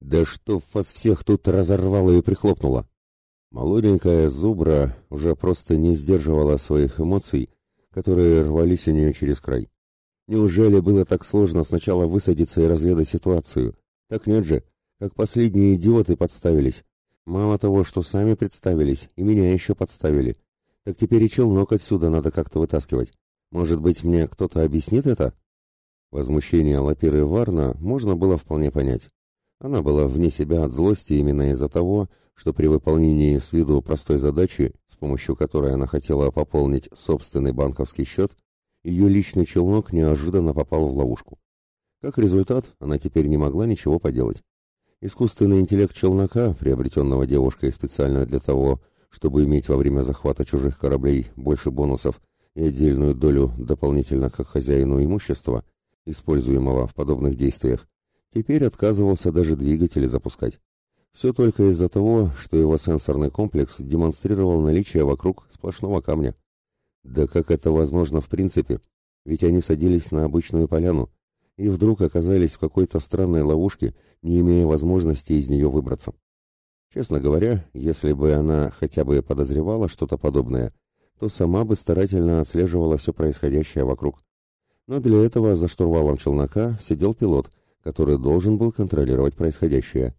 Да что вас всех тут разорвало и прихлопнуло? Молоденькая зубра уже просто не сдерживала своих эмоций, которые рвались у нее через край. Неужели было так сложно сначала высадиться и разведать ситуацию? Так нет же, как последние идиоты подставились. Мало того, что сами представились, и меня еще подставили. Так теперь и челнок отсюда надо как-то вытаскивать. Может быть, мне кто-то объяснит это? Возмущение Лапиры Варна можно было вполне понять. Она была вне себя от злости именно из-за того, что при выполнении с виду простой задачи, с помощью которой она хотела пополнить собственный банковский счет, ее личный челнок неожиданно попал в ловушку. Как результат, она теперь не могла ничего поделать. Искусственный интеллект челнока, приобретенного девушкой специально для того, чтобы иметь во время захвата чужих кораблей больше бонусов и отдельную долю дополнительно как хозяину имущества, используемого в подобных действиях, теперь отказывался даже двигатели запускать. Все только из-за того, что его сенсорный комплекс демонстрировал наличие вокруг сплошного камня. Да как это возможно в принципе? Ведь они садились на обычную поляну, и вдруг оказались в какой-то странной ловушке, не имея возможности из нее выбраться. Честно говоря, если бы она хотя бы подозревала что-то подобное, то сама бы старательно отслеживала все происходящее вокруг. Но для этого за штурвалом челнока сидел пилот, который должен был контролировать происходящее.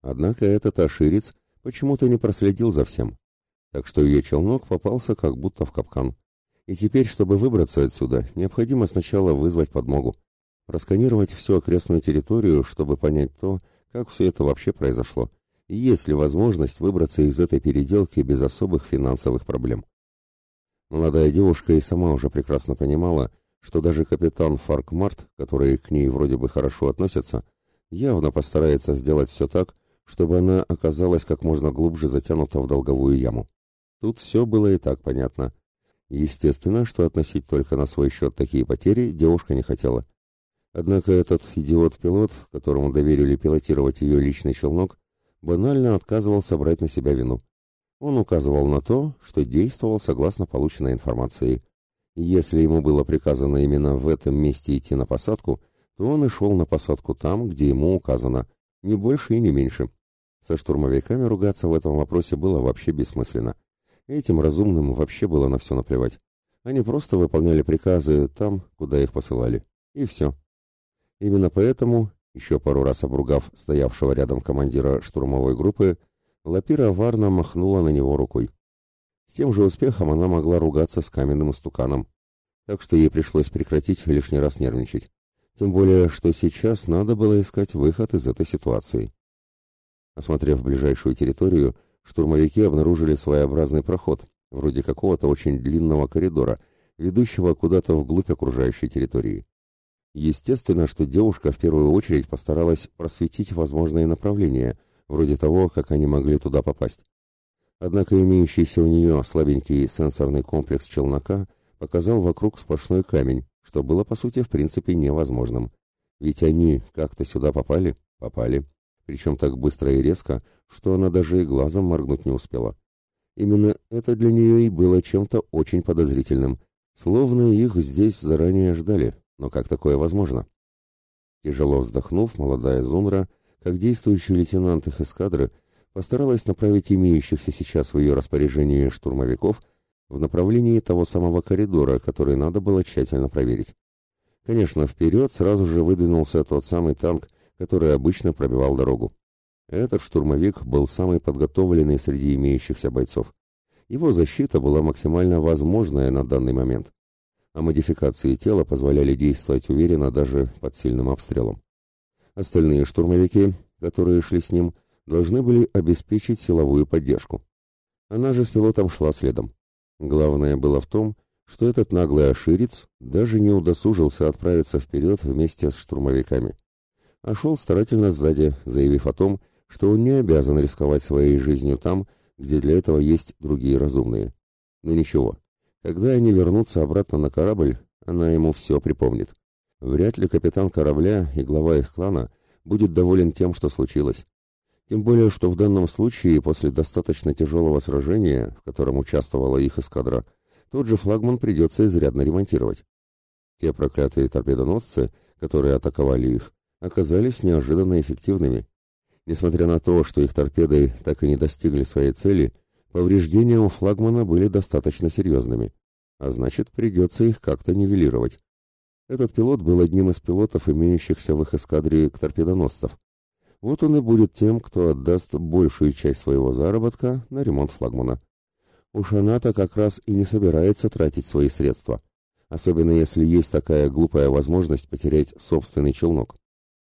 Однако этот аширец почему-то не проследил за всем, так что ее челнок попался как будто в капкан. И теперь, чтобы выбраться отсюда, необходимо сначала вызвать подмогу просканировать всю окрестную территорию, чтобы понять то, как все это вообще произошло, и есть ли возможность выбраться из этой переделки без особых финансовых проблем. Молодая девушка и сама уже прекрасно понимала, что даже капитан Фаркмарт, который к ней вроде бы хорошо относится, явно постарается сделать все так, чтобы она оказалась как можно глубже затянута в долговую яму. Тут все было и так понятно. Естественно, что относить только на свой счет такие потери девушка не хотела. Однако этот идиот-пилот, которому доверили пилотировать ее личный челнок, банально отказывался брать на себя вину. Он указывал на то, что действовал согласно полученной информации. Если ему было приказано именно в этом месте идти на посадку, то он и шел на посадку там, где ему указано, не больше и не меньше. Со штурмовиками ругаться в этом вопросе было вообще бессмысленно. Этим разумным вообще было на все наплевать. Они просто выполняли приказы там, куда их посылали. И все. Именно поэтому, еще пару раз обругав стоявшего рядом командира штурмовой группы, Лапира Варна махнула на него рукой. С тем же успехом она могла ругаться с каменным стуканом, так что ей пришлось прекратить лишний раз нервничать. Тем более, что сейчас надо было искать выход из этой ситуации. Осмотрев ближайшую территорию, штурмовики обнаружили своеобразный проход, вроде какого-то очень длинного коридора, ведущего куда-то вглубь окружающей территории. Естественно, что девушка в первую очередь постаралась просветить возможные направления, вроде того, как они могли туда попасть. Однако имеющийся у нее слабенький сенсорный комплекс челнока показал вокруг сплошной камень, что было, по сути, в принципе невозможным. Ведь они как-то сюда попали? Попали. Причем так быстро и резко, что она даже и глазом моргнуть не успела. Именно это для нее и было чем-то очень подозрительным, словно их здесь заранее ждали, но как такое возможно? Тяжело вздохнув, молодая Зумра, как действующий лейтенант их эскадры, постаралась направить имеющихся сейчас в ее распоряжении штурмовиков в направлении того самого коридора, который надо было тщательно проверить. Конечно, вперед сразу же выдвинулся тот самый танк, который обычно пробивал дорогу. Этот штурмовик был самый подготовленный среди имеющихся бойцов. Его защита была максимально возможная на данный момент а модификации тела позволяли действовать уверенно даже под сильным обстрелом. Остальные штурмовики, которые шли с ним, должны были обеспечить силовую поддержку. Она же с пилотом шла следом. Главное было в том, что этот наглый оширец даже не удосужился отправиться вперед вместе с штурмовиками, а шел старательно сзади, заявив о том, что он не обязан рисковать своей жизнью там, где для этого есть другие разумные. Но ничего, когда они вернутся обратно на корабль, она ему все припомнит. Вряд ли капитан корабля и глава их клана будет доволен тем, что случилось. Тем более, что в данном случае, после достаточно тяжелого сражения, в котором участвовала их эскадра, тот же флагман придется изрядно ремонтировать. Те проклятые торпедоносцы, которые атаковали их, оказались неожиданно эффективными. Несмотря на то, что их торпеды так и не достигли своей цели, повреждения у флагмана были достаточно серьезными, а значит, придется их как-то нивелировать. Этот пилот был одним из пилотов, имеющихся в их эскадре торпедоносцев. Вот он и будет тем, кто отдаст большую часть своего заработка на ремонт флагмана. Уж она-то как раз и не собирается тратить свои средства, особенно если есть такая глупая возможность потерять собственный челнок.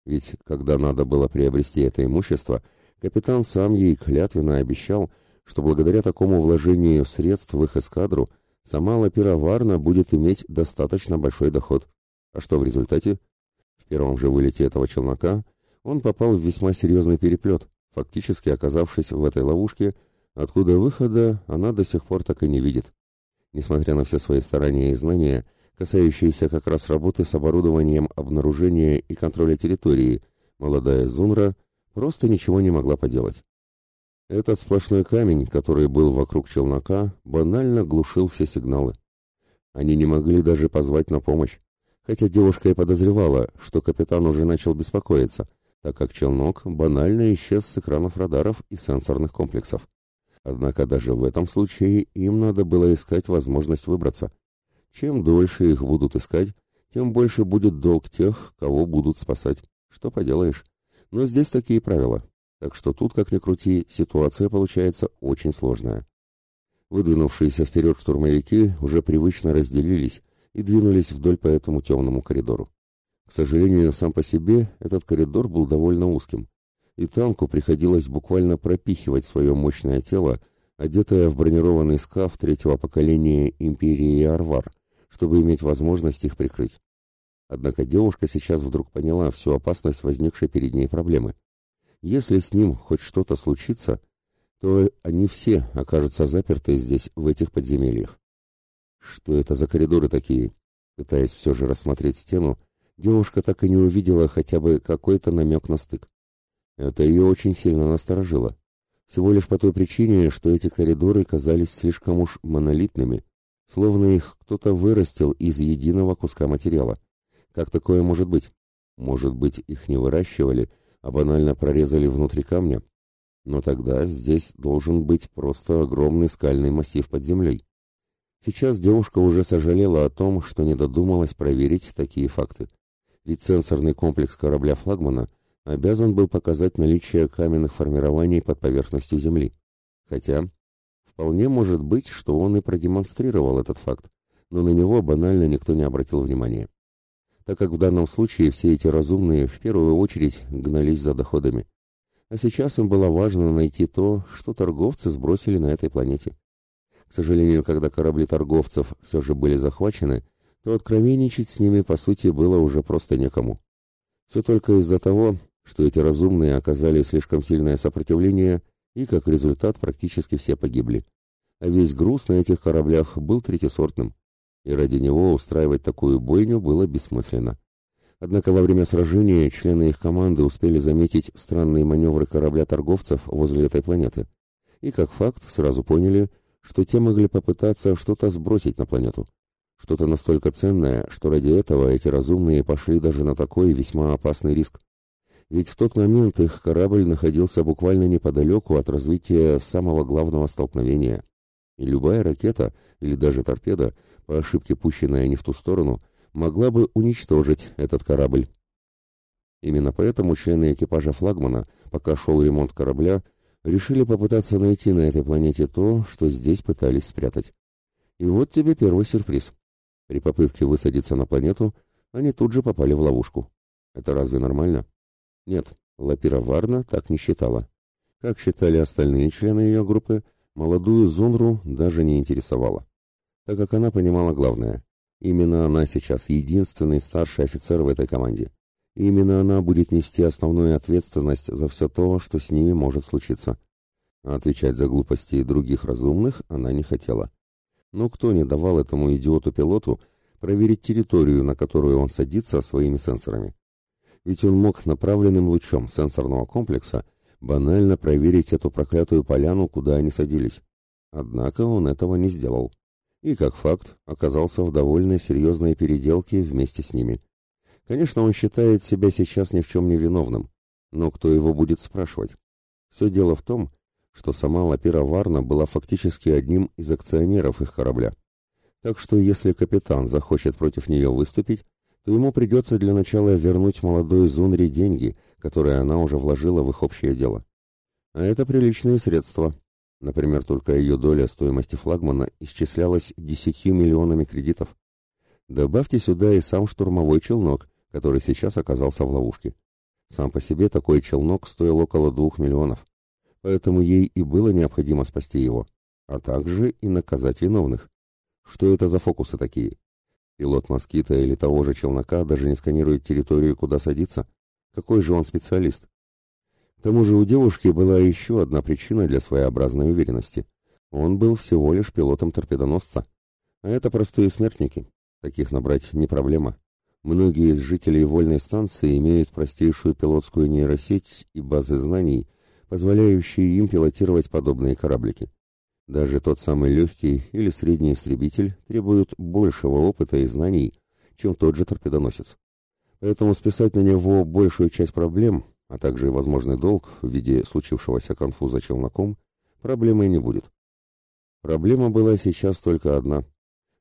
Ведь когда надо было приобрести это имущество, капитан сам ей клятвенно обещал, что благодаря такому вложению средств в их эскадру сама Лапира Варна будет иметь достаточно большой доход. А что в результате? В первом же вылете этого челнока он попал в весьма серьезный переплет, фактически оказавшись в этой ловушке, откуда выхода она до сих пор так и не видит. Несмотря на все свои старания и знания, касающиеся как раз работы с оборудованием обнаружения и контроля территории, молодая Зунра просто ничего не могла поделать. Этот сплошной камень, который был вокруг челнока, банально глушил все сигналы. Они не могли даже позвать на помощь хотя девушка и подозревала, что капитан уже начал беспокоиться, так как челнок банально исчез с экранов радаров и сенсорных комплексов. Однако даже в этом случае им надо было искать возможность выбраться. Чем дольше их будут искать, тем больше будет долг тех, кого будут спасать. Что поделаешь? Но здесь такие правила. Так что тут, как ни крути, ситуация получается очень сложная. Выдвинувшиеся вперед штурмовики уже привычно разделились, и двинулись вдоль по этому темному коридору. К сожалению, сам по себе этот коридор был довольно узким, и танку приходилось буквально пропихивать свое мощное тело, одетое в бронированный скаф третьего поколения Империи Арвар, чтобы иметь возможность их прикрыть. Однако девушка сейчас вдруг поняла всю опасность возникшей перед ней проблемы. Если с ним хоть что-то случится, то они все окажутся заперты здесь, в этих подземельях. Что это за коридоры такие? Пытаясь все же рассмотреть стену, девушка так и не увидела хотя бы какой-то намек на стык. Это ее очень сильно насторожило. Всего лишь по той причине, что эти коридоры казались слишком уж монолитными, словно их кто-то вырастил из единого куска материала. Как такое может быть? Может быть, их не выращивали, а банально прорезали внутри камня? Но тогда здесь должен быть просто огромный скальный массив под землей. Сейчас девушка уже сожалела о том, что не додумалась проверить такие факты. Ведь сенсорный комплекс корабля-флагмана обязан был показать наличие каменных формирований под поверхностью Земли. Хотя, вполне может быть, что он и продемонстрировал этот факт, но на него банально никто не обратил внимания. Так как в данном случае все эти разумные в первую очередь гнались за доходами. А сейчас им было важно найти то, что торговцы сбросили на этой планете. К сожалению, когда корабли торговцев все же были захвачены, то откровенничать с ними, по сути, было уже просто некому. Все только из-за того, что эти разумные оказали слишком сильное сопротивление, и как результат практически все погибли. А весь груз на этих кораблях был третьесортным, и ради него устраивать такую бойню было бессмысленно. Однако во время сражения члены их команды успели заметить странные маневры корабля торговцев возле этой планеты, и как факт сразу поняли, что те могли попытаться что-то сбросить на планету. Что-то настолько ценное, что ради этого эти разумные пошли даже на такой весьма опасный риск. Ведь в тот момент их корабль находился буквально неподалеку от развития самого главного столкновения. И любая ракета или даже торпеда, по ошибке пущенная не в ту сторону, могла бы уничтожить этот корабль. Именно поэтому члены экипажа флагмана, пока шел ремонт корабля, решили попытаться найти на этой планете то, что здесь пытались спрятать. И вот тебе первый сюрприз. При попытке высадиться на планету они тут же попали в ловушку. Это разве нормально? Нет, Лапира Варна так не считала. Как считали остальные члены ее группы, молодую Зунру даже не интересовало. Так как она понимала главное. Именно она сейчас единственный старший офицер в этой команде. И именно она будет нести основную ответственность за все то, что с ними может случиться. А отвечать за глупости других разумных она не хотела. Но кто не давал этому идиоту-пилоту проверить территорию, на которую он садится своими сенсорами? Ведь он мог направленным лучом сенсорного комплекса банально проверить эту проклятую поляну, куда они садились. Однако он этого не сделал. И, как факт, оказался в довольно серьезной переделке вместе с ними – Конечно, он считает себя сейчас ни в чем не виновным. Но кто его будет спрашивать? Все дело в том, что сама Лапира Варна была фактически одним из акционеров их корабля. Так что если капитан захочет против нее выступить, то ему придется для начала вернуть молодой Зунри деньги, которые она уже вложила в их общее дело. А это приличные средства. Например, только ее доля стоимости флагмана исчислялась десятью миллионами кредитов. Добавьте сюда и сам штурмовой челнок, который сейчас оказался в ловушке. Сам по себе такой челнок стоил около двух миллионов, поэтому ей и было необходимо спасти его, а также и наказать виновных. Что это за фокусы такие? Пилот москита или того же челнока даже не сканирует территорию, куда садиться. Какой же он специалист? К тому же у девушки была еще одна причина для своеобразной уверенности. Он был всего лишь пилотом торпедоносца. А это простые смертники. Таких набрать не проблема. Многие из жителей вольной станции имеют простейшую пилотскую нейросеть и базы знаний, позволяющие им пилотировать подобные кораблики. Даже тот самый легкий или средний истребитель требует большего опыта и знаний, чем тот же торпедоносец. Поэтому списать на него большую часть проблем, а также возможный долг в виде случившегося конфуза челноком, проблемой не будет. Проблема была сейчас только одна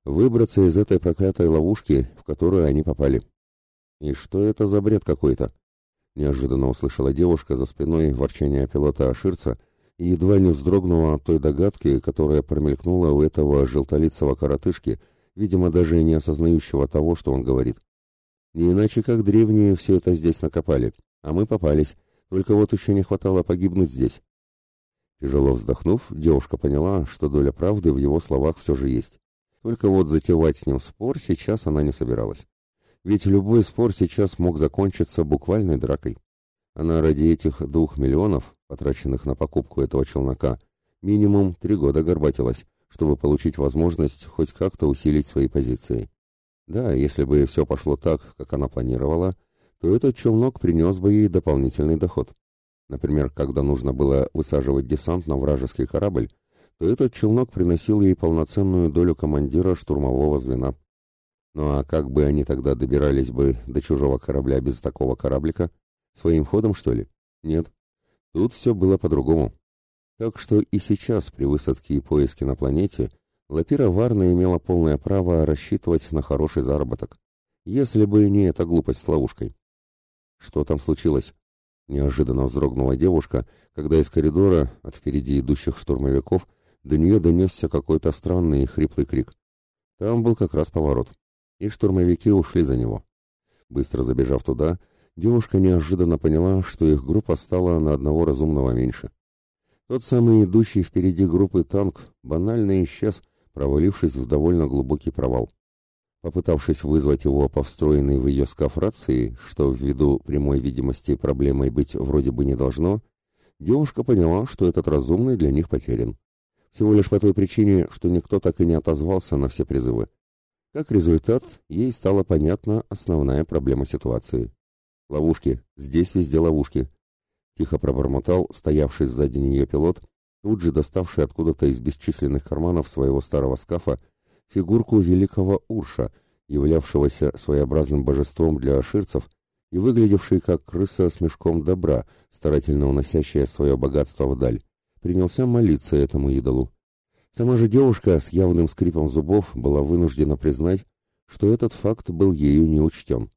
выбраться из этой проклятой ловушки, в которую они попали. И что это за бред какой-то? Неожиданно услышала девушка за спиной ворчание пилота Аширца и едва не вздрогнула от той догадки, которая промелькнула у этого желтолицего коротышки, видимо, даже не осознающего того, что он говорит. Не иначе, как древние все это здесь накопали, а мы попались, только вот еще не хватало погибнуть здесь. Тяжело вздохнув, девушка поняла, что доля правды в его словах все же есть. Только вот затевать с ним спор сейчас она не собиралась. Ведь любой спор сейчас мог закончиться буквальной дракой. Она ради этих двух миллионов, потраченных на покупку этого челнока, минимум три года горбатилась, чтобы получить возможность хоть как-то усилить свои позиции. Да, если бы все пошло так, как она планировала, то этот челнок принес бы ей дополнительный доход. Например, когда нужно было высаживать десант на вражеский корабль, то этот челнок приносил ей полноценную долю командира штурмового звена. Ну а как бы они тогда добирались бы до чужого корабля без такого кораблика? Своим ходом, что ли? Нет. Тут все было по-другому. Так что и сейчас, при высадке и поиске на планете, Лапира Варна имела полное право рассчитывать на хороший заработок. Если бы не эта глупость с ловушкой. Что там случилось? Неожиданно вздрогнула девушка, когда из коридора от впереди идущих штурмовиков до нее донесся какой-то странный хриплый крик. Там был как раз поворот, и штурмовики ушли за него. Быстро забежав туда, девушка неожиданно поняла, что их группа стала на одного разумного меньше. Тот самый идущий впереди группы танк банально исчез, провалившись в довольно глубокий провал. Попытавшись вызвать его по встроенной в ее скаф рации, что ввиду прямой видимости проблемой быть вроде бы не должно, девушка поняла, что этот разумный для них потерян всего лишь по той причине, что никто так и не отозвался на все призывы. Как результат, ей стала понятна основная проблема ситуации. Ловушки, здесь везде ловушки. Тихо пробормотал стоявший сзади нее пилот, тут же доставший откуда-то из бесчисленных карманов своего старого скафа фигурку великого Урша, являвшегося своеобразным божеством для аширцев и выглядевший как крыса с мешком добра, старательно уносящая свое богатство вдаль принялся молиться этому идолу. Сама же девушка с явным скрипом зубов была вынуждена признать, что этот факт был ею не учтен.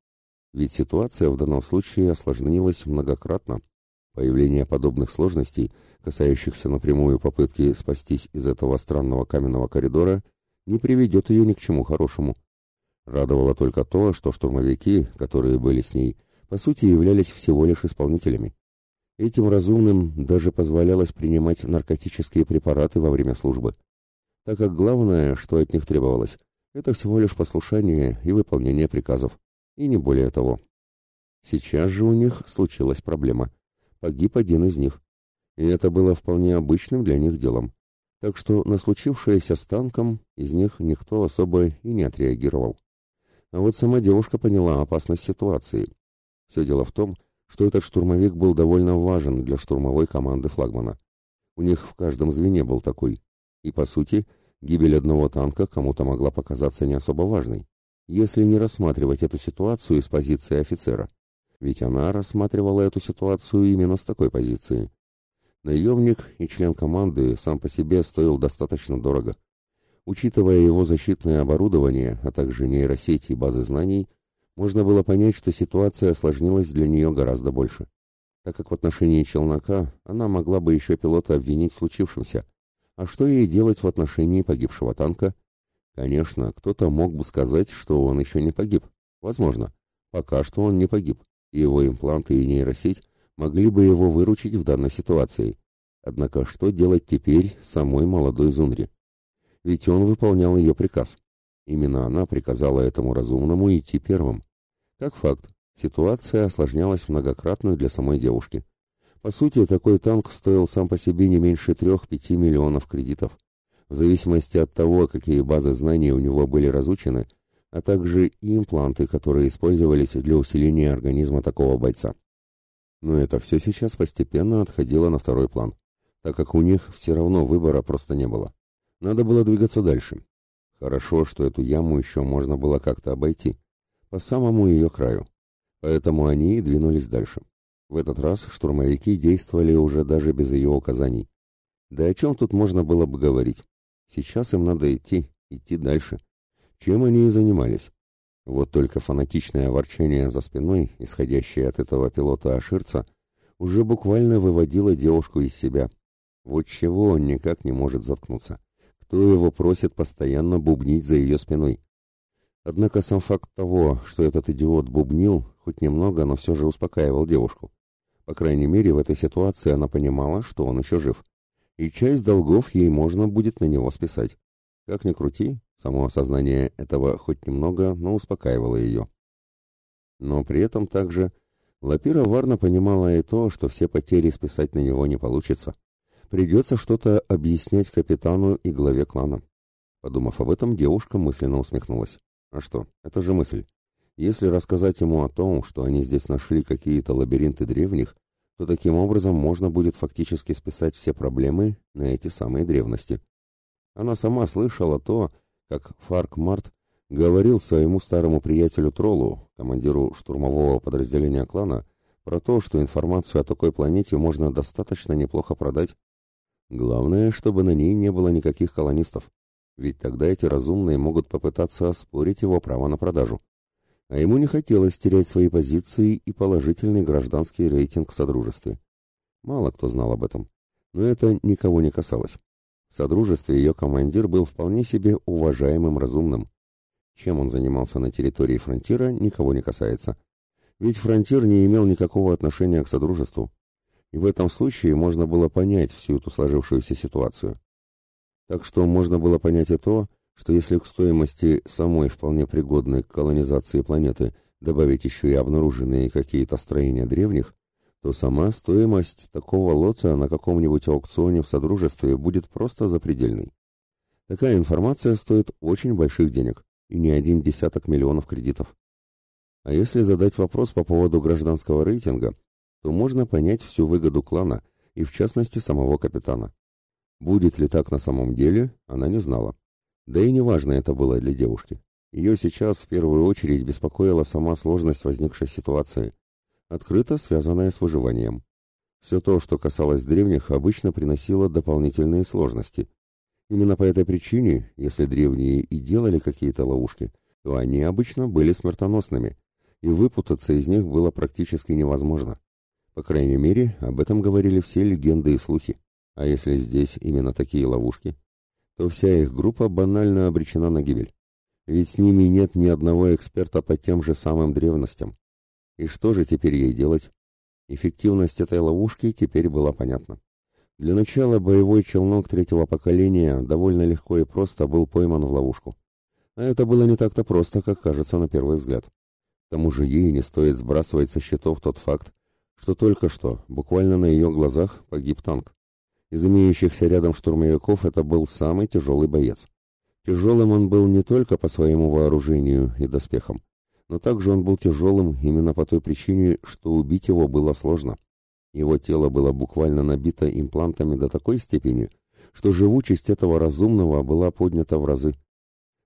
Ведь ситуация в данном случае осложнилась многократно. Появление подобных сложностей, касающихся напрямую попытки спастись из этого странного каменного коридора, не приведет ее ни к чему хорошему. Радовало только то, что штурмовики, которые были с ней, по сути являлись всего лишь исполнителями. Этим разумным даже позволялось принимать наркотические препараты во время службы, так как главное, что от них требовалось, это всего лишь послушание и выполнение приказов, и не более того. Сейчас же у них случилась проблема. Погиб один из них, и это было вполне обычным для них делом. Так что на случившееся с танком из них никто особо и не отреагировал. А вот сама девушка поняла опасность ситуации. Все дело в том, что этот штурмовик был довольно важен для штурмовой команды флагмана. У них в каждом звене был такой. И, по сути, гибель одного танка кому-то могла показаться не особо важной, если не рассматривать эту ситуацию с позиции офицера. ведь она рассматривала эту ситуацию именно с такой позиции. Наемник и член команды сам по себе стоил достаточно дорого. Учитывая его защитное оборудование, а также нейросети и базы знаний, можно было понять, что ситуация осложнилась для нее гораздо больше. Так как в отношении челнока она могла бы еще пилота обвинить в случившемся. А что ей делать в отношении погибшего танка? Конечно, кто-то мог бы сказать, что он еще не погиб. Возможно. Пока что он не погиб, и его импланты и нейросеть могли бы его выручить в данной ситуации. Однако что делать теперь самой молодой Зунри? Ведь он выполнял ее приказ. Именно она приказала этому разумному идти первым. Как факт, ситуация осложнялась многократно для самой девушки. По сути, такой танк стоил сам по себе не меньше 3-5 миллионов кредитов. В зависимости от того, какие базы знаний у него были разучены, а также и импланты, которые использовались для усиления организма такого бойца. Но это все сейчас постепенно отходило на второй план, так как у них все равно выбора просто не было. Надо было двигаться дальше. Хорошо, что эту яму еще можно было как-то обойти, по самому ее краю. Поэтому они и двинулись дальше. В этот раз штурмовики действовали уже даже без ее указаний. Да о чем тут можно было бы говорить? Сейчас им надо идти, идти дальше. Чем они и занимались. Вот только фанатичное ворчание за спиной, исходящее от этого пилота-аширца, уже буквально выводило девушку из себя. Вот чего он никак не может заткнуться. Кто его просит постоянно бубнить за ее спиной? Однако сам факт того, что этот идиот бубнил, хоть немного, но все же успокаивал девушку. По крайней мере, в этой ситуации она понимала, что он еще жив. И часть долгов ей можно будет на него списать. Как ни крути, Само осознание этого хоть немного, но успокаивало ее. Но при этом также Лапира Варна понимала и то, что все потери списать на него не получится. Придется что-то объяснять капитану и главе клана. Подумав об этом, девушка мысленно усмехнулась. А что, это же мысль. Если рассказать ему о том, что они здесь нашли какие-то лабиринты древних, то таким образом можно будет фактически списать все проблемы на эти самые древности. Она сама слышала то, как Фарк Март говорил своему старому приятелю Троллу, командиру штурмового подразделения клана, про то, что информацию о такой планете можно достаточно неплохо продать. Главное, чтобы на ней не было никаких колонистов, ведь тогда эти разумные могут попытаться оспорить его право на продажу. А ему не хотелось терять свои позиции и положительный гражданский рейтинг в Содружестве. Мало кто знал об этом, но это никого не касалось. В Содружестве ее командир был вполне себе уважаемым разумным. Чем он занимался на территории фронтира, никого не касается. Ведь фронтир не имел никакого отношения к Содружеству. И в этом случае можно было понять всю эту сложившуюся ситуацию. Так что можно было понять и то, что если к стоимости самой вполне пригодной к колонизации планеты добавить еще и обнаруженные какие-то строения древних, то сама стоимость такого лота на каком-нибудь аукционе в Содружестве будет просто запредельной. Такая информация стоит очень больших денег, и не один десяток миллионов кредитов. А если задать вопрос по поводу гражданского рейтинга, то можно понять всю выгоду клана и в частности самого капитана. Будет ли так на самом деле, она не знала. Да и неважно это было для девушки. Ее сейчас в первую очередь беспокоила сама сложность возникшей ситуации – открыто связанная с выживанием. Все то, что касалось древних, обычно приносило дополнительные сложности. Именно по этой причине, если древние и делали какие-то ловушки, то они обычно были смертоносными, и выпутаться из них было практически невозможно. По крайней мере, об этом говорили все легенды и слухи. А если здесь именно такие ловушки, то вся их группа банально обречена на гибель. Ведь с ними нет ни одного эксперта по тем же самым древностям. И что же теперь ей делать? Эффективность этой ловушки теперь была понятна. Для начала боевой челнок третьего поколения довольно легко и просто был пойман в ловушку. А это было не так-то просто, как кажется на первый взгляд. К тому же ей не стоит сбрасывать со счетов тот факт, что только что, буквально на ее глазах, погиб танк. Из имеющихся рядом штурмовиков это был самый тяжелый боец. Тяжелым он был не только по своему вооружению и доспехам, но также он был тяжелым именно по той причине, что убить его было сложно. Его тело было буквально набито имплантами до такой степени, что живучесть этого разумного была поднята в разы,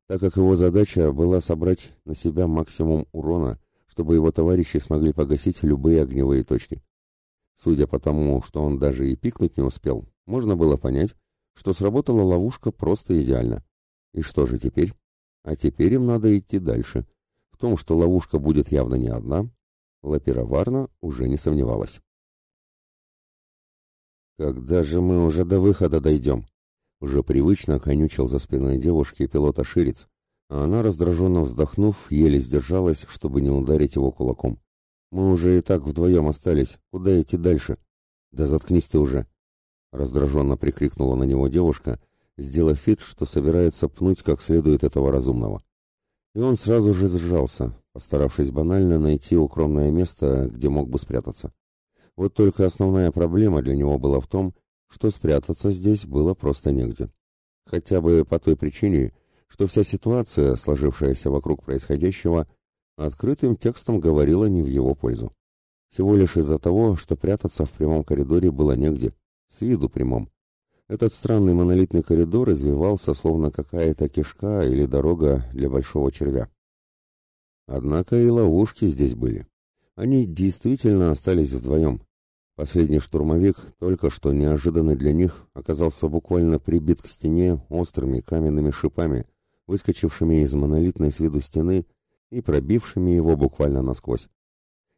так как его задача была собрать на себя максимум урона, чтобы его товарищи смогли погасить любые огневые точки. Судя по тому, что он даже и пикнуть не успел, можно было понять, что сработала ловушка просто идеально. И что же теперь? А теперь им надо идти дальше. В том, что ловушка будет явно не одна, Лапира Варна уже не сомневалась. «Когда же мы уже до выхода дойдем?» Уже привычно конючил за спиной девушки пилота Шириц, а она, раздраженно вздохнув, еле сдержалась, чтобы не ударить его кулаком. «Мы уже и так вдвоем остались. Куда идти дальше?» «Да заткнись ты уже!» Раздраженно прикрикнула на него девушка, сделав вид, что собирается пнуть как следует этого разумного. И он сразу же сжался, постаравшись банально найти укромное место, где мог бы спрятаться. Вот только основная проблема для него была в том, что спрятаться здесь было просто негде. Хотя бы по той причине, что вся ситуация, сложившаяся вокруг происходящего, открытым текстом говорила не в его пользу. Всего лишь из-за того, что прятаться в прямом коридоре было негде, с виду прямом. Этот странный монолитный коридор извивался, словно какая-то кишка или дорога для большого червя. Однако и ловушки здесь были. Они действительно остались вдвоем. Последний штурмовик только что неожиданно для них оказался буквально прибит к стене острыми каменными шипами, выскочившими из монолитной с виду стены и пробившими его буквально насквозь.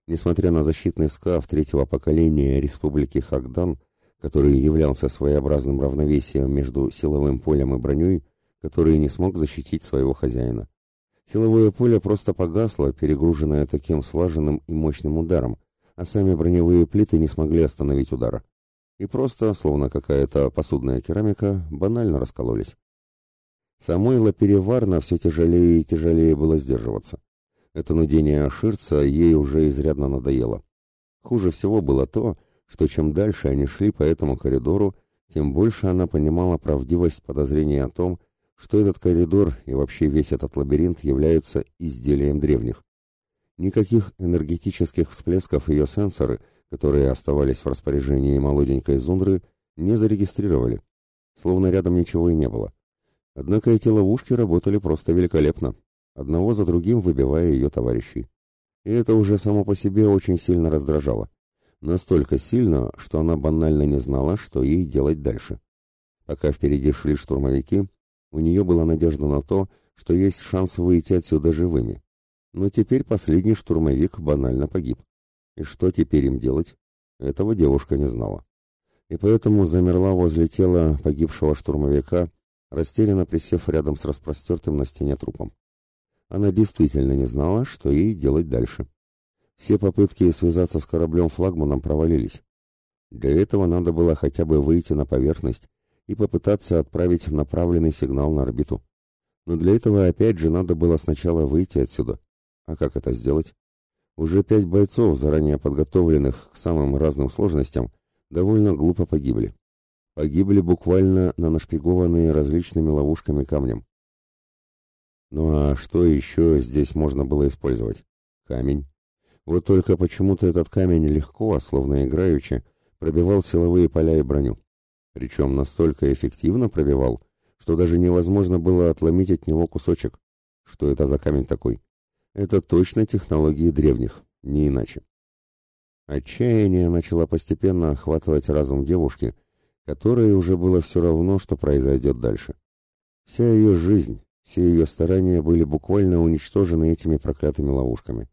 Несмотря на защитный скаф третьего поколения Республики Хагдан, который являлся своеобразным равновесием между силовым полем и броней, который не смог защитить своего хозяина. Силовое поле просто погасло, перегруженное таким слаженным и мощным ударом, а сами броневые плиты не смогли остановить удара. И просто, словно какая-то посудная керамика, банально раскололись. Самойла переварно все тяжелее и тяжелее было сдерживаться. Это нудение Аширца ей уже изрядно надоело. Хуже всего было то, что чем дальше они шли по этому коридору, тем больше она понимала правдивость подозрений о том, что этот коридор и вообще весь этот лабиринт являются изделием древних. Никаких энергетических всплесков ее сенсоры, которые оставались в распоряжении молоденькой Зундры, не зарегистрировали. Словно рядом ничего и не было. Однако эти ловушки работали просто великолепно, одного за другим выбивая ее товарищей. И это уже само по себе очень сильно раздражало. Настолько сильно, что она банально не знала, что ей делать дальше. Пока впереди шли штурмовики, у нее была надежда на то, что есть шанс выйти отсюда живыми. Но теперь последний штурмовик банально погиб. И что теперь им делать? Этого девушка не знала. И поэтому замерла возле тела погибшего штурмовика, растерянно присев рядом с распростертым на стене трупом. Она действительно не знала, что ей делать дальше. Все попытки связаться с кораблем-флагманом провалились. Для этого надо было хотя бы выйти на поверхность и попытаться отправить направленный сигнал на орбиту. Но для этого опять же надо было сначала выйти отсюда. А как это сделать? Уже пять бойцов, заранее подготовленных к самым разным сложностям, довольно глупо погибли. Погибли буквально на нашпигованные различными ловушками камнем. Ну а что еще здесь можно было использовать? Камень. Вот только почему-то этот камень легко, словно играючи, пробивал силовые поля и броню. Причем настолько эффективно пробивал, что даже невозможно было отломить от него кусочек. Что это за камень такой? Это точно технологии древних, не иначе. Отчаяние начало постепенно охватывать разум девушки, которой уже было все равно, что произойдет дальше. Вся ее жизнь, все ее старания были буквально уничтожены этими проклятыми ловушками.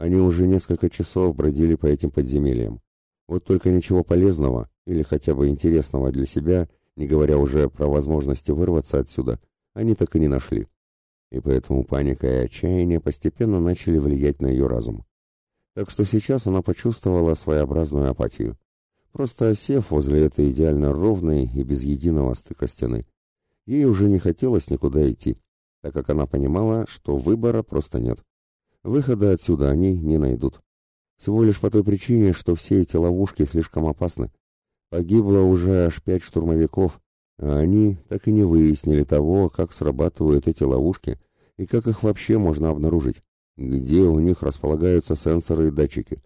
Они уже несколько часов бродили по этим подземельям. Вот только ничего полезного или хотя бы интересного для себя, не говоря уже про возможности вырваться отсюда, они так и не нашли. И поэтому паника и отчаяние постепенно начали влиять на ее разум. Так что сейчас она почувствовала своеобразную апатию. Просто осев возле этой идеально ровной и без единого стыка стены. Ей уже не хотелось никуда идти, так как она понимала, что выбора просто нет. Выхода отсюда они не найдут. Всего лишь по той причине, что все эти ловушки слишком опасны. Погибло уже аж пять штурмовиков, а они так и не выяснили того, как срабатывают эти ловушки и как их вообще можно обнаружить, где у них располагаются сенсоры и датчики.